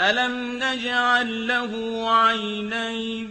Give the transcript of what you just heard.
أَلَمْ نَجْعَل لَّهُ عَيْنَيْنِ